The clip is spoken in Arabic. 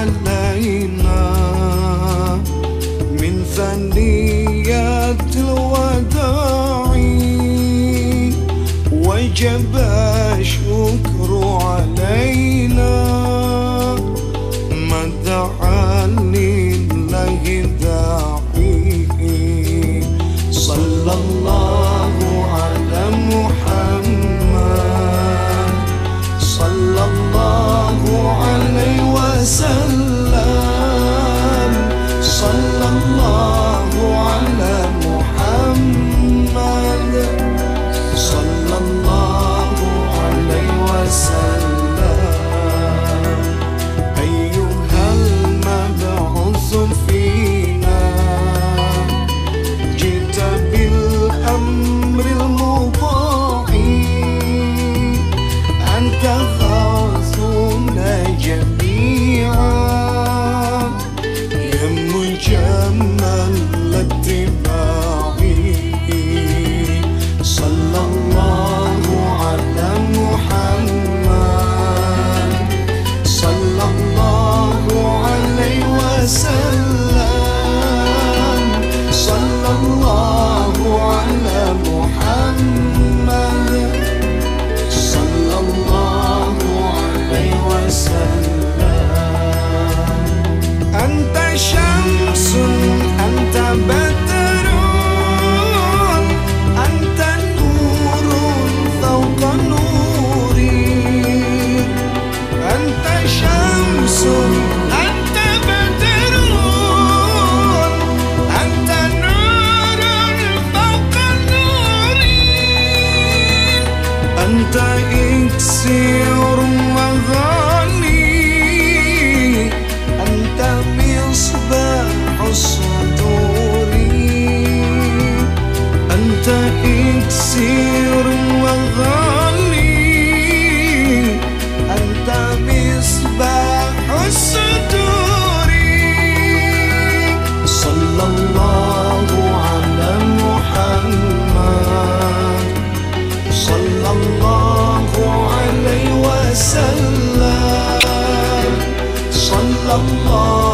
علينا من ثنيات الوداع. وجب الشكر علينا. تسير مغاني أنت مصباح الصدور أنت إكسير مغاني أنت مصباح الصدور صلى الله على محمد صلى الله وسلم صلى الله